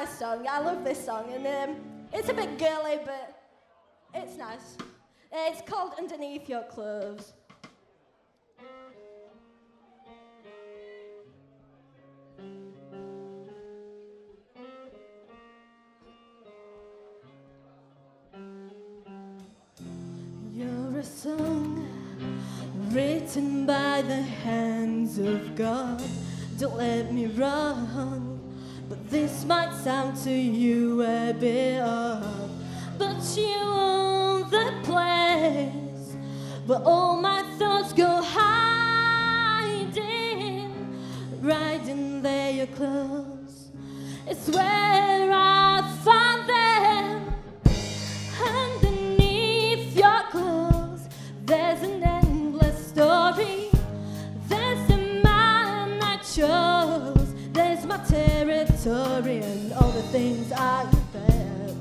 nice song. I love this song, and um, it's a bit girly, but it's nice. It's called Underneath Your Clothes. You're a song written by the hands of God. Don't let me but this might sound to you a bit odd. But you own the place where all my thoughts go hiding, right in there your clothes. It's where I found them. Underneath your clothes, there's an endless story. There's the man I chose. There's my territory and all the things I felt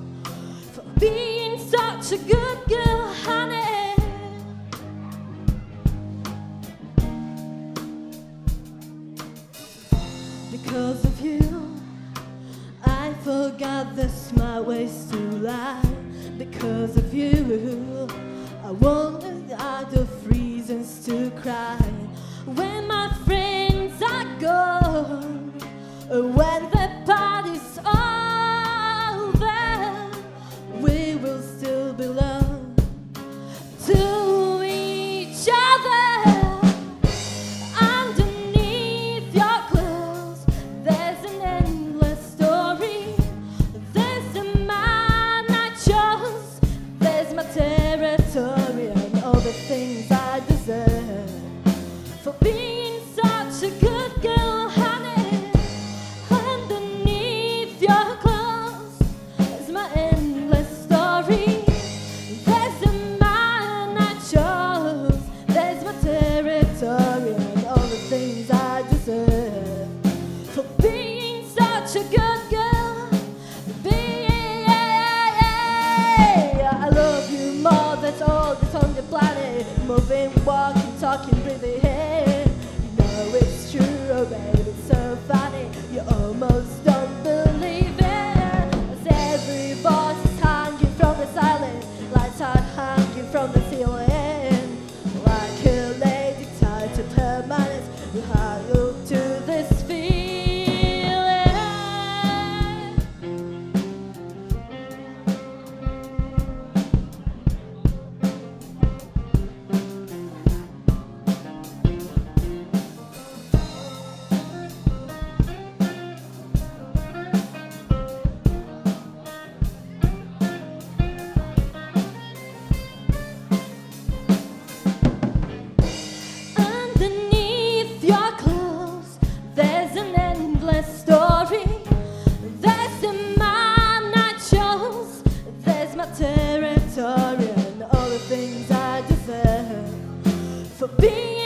for being such a good girl, honey. Because of you. I forgot the smart ways to lie because of you. I wanted out of reasons to cry when my friends are gone, or things I deserve for being such a good girl, honey. Underneath your clothes, there's my endless story. There's a man I chose. There's my territory and all the things I deserve for being such a good girl. Being, I love you more. That's all Moving, walking, talking, breathing. You know it's true, oh baby. It's so funny. You almost don't believe it. As every voice is hanging from the silence, lights are hanging from the ceiling. my territory and all the things I deserve for being.